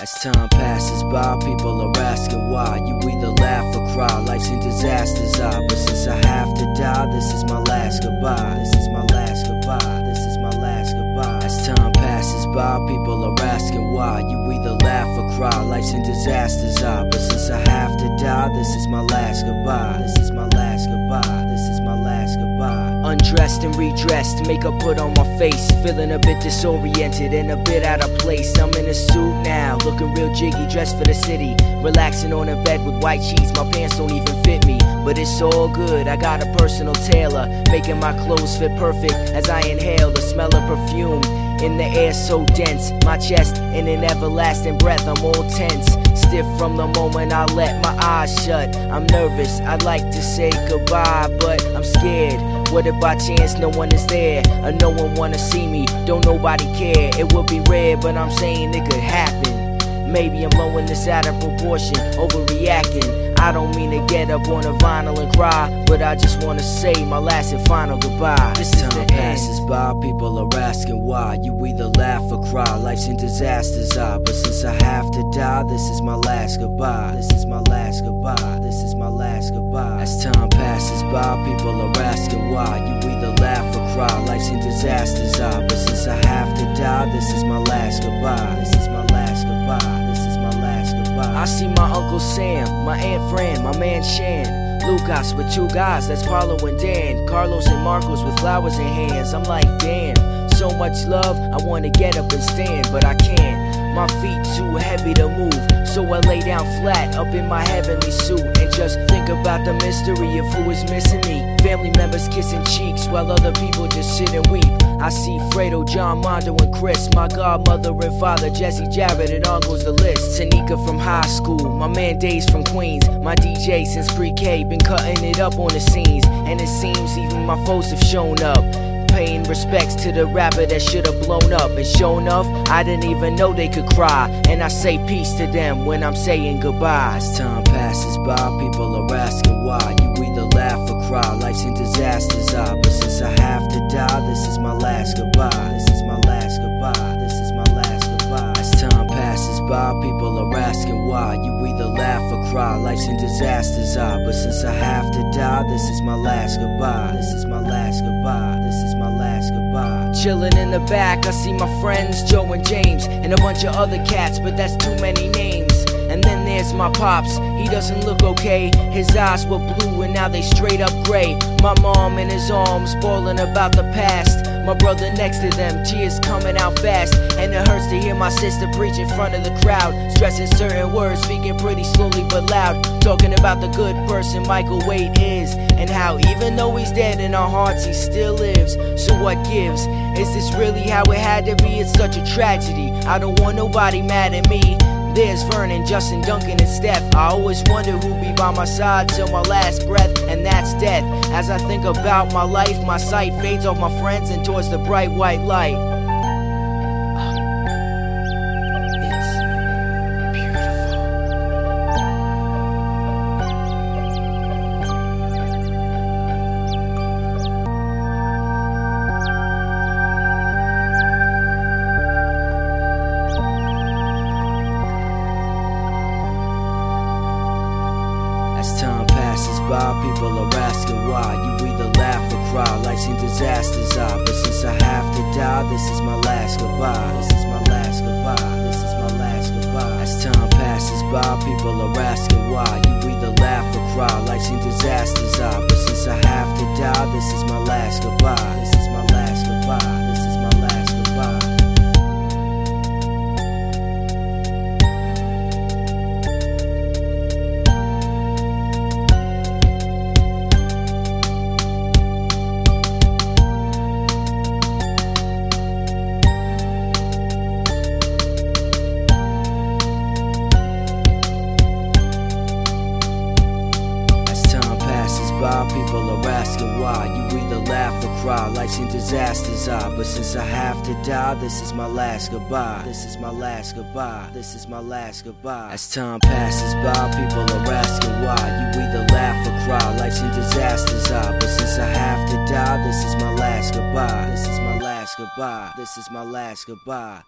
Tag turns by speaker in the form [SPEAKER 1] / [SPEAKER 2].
[SPEAKER 1] As time passes by, people are asking why. You either laugh or cry, life's in disasters. I, but since I have to die, this is my last goodbye. This is my last goodbye. This is my last goodbye. As time passes by, people are asking why. You either laugh or cry, life's in disasters. I, but since I have to die, this is my last goodbye. This is my last Undressed and redressed, makeup put on my face. Feeling a bit disoriented and a bit out of place. I'm in a suit now, looking real jiggy, dressed for the city. Relaxing on a bed with white sheets, my pants don't even fit me. But it's all good, I got a personal tailor, making my clothes fit perfect as I inhale the smell of perfume. In the air so dense, my chest in an everlasting breath, I'm all tense. Stiff from the moment I let my eyes shut. I'm nervous, I'd like to say goodbye, but I'm scared. What if by chance no one is there? Or no one wanna see me? Don't nobody care. It would be rare, but I'm saying it could happen. Maybe I'm blowing this out of proportion, overreacting. I don't mean to get up on a vinyl and cry, but I just wanna say my last and final goodbye. This time the passes by, people are asking why. You either laugh or cry, life's in disasters. I, but since I have to die, this is my last goodbye. This is my last goodbye. This is my last goodbye. As time passes by, people are asking why. You either laugh or cry, life's in disasters. I, but since I have to die, this is my last goodbye. This is I see my Uncle Sam, my Aunt Fran, my man Shan. Lucas with two guys, that's Paulo and Dan. Carlos and Marcos with flowers in hands. I'm like, damn, so much love, I wanna get up and stand, but I can't. My feet too heavy to move, so I lay down flat up in my heavenly suit and just think about the mystery of who is missing me. Family members kissing cheeks while other people just sit and weep. I see Fredo, John, Mondo, and Chris, my godmother and father, Jesse, Jared, and on goes the list. Tanika from high school, my man Days from Queens, my DJ since pre-K, been cutting it up on the scenes, and it seems even my foes have shown up paying respects to the rapper that should have blown up. And sure enough, I didn't even know they could cry. And I say peace to them when I'm saying goodbye. As time passes by, people are asking why. You either laugh or cry, life's in disasters. I, but since I have to this is my last goodbye. This is my last goodbye. This is my last goodbye. As time passes by, people are asking why. You either laugh or cry, life's in disasters. I, but since I have to die, this is my last goodbye. This is my last goodbye. This is my last goodbye. Chilling in the back, I see my friends Joe and James, and a bunch of other cats, but that's too many names. And then there's my pops, he doesn't look okay. His eyes were blue and now they straight up gray. My mom in his arms, spoiling about the past. My brother next to them, tears coming out fast. And it hurts to hear my sister preach in front of the crowd. Stressing certain words, speaking pretty slowly but loud. Talking about the good person Michael Wade is. And how even though he's dead in our hearts, he still lives. So what gives? Is this really how it had to be? It's such a tragedy. I don't want nobody mad at me. There's Vernon, Justin, Duncan, and Steph. I always wonder who'll be by my side till my last breath, and that's death. As I think about my life, my sight fades off my friends and towards the bright white light. By, people are asking why. You either laugh or cry, life's in disasters. I, but since I have to die, this is my last goodbye. This is my last goodbye. This is my last goodbye. As time passes by, people are asking why. You either laugh or cry, life's in disasters. I, but since I have to die, this is my last goodbye. Disasters. are. but since I have to die, this is my last goodbye. This is my last goodbye. This is my last goodbye. As time passes by, people are asking why. You either laugh or cry, life's in disasters. are. but since I have to die, this is my last goodbye. This is my last goodbye. This is my last goodbye.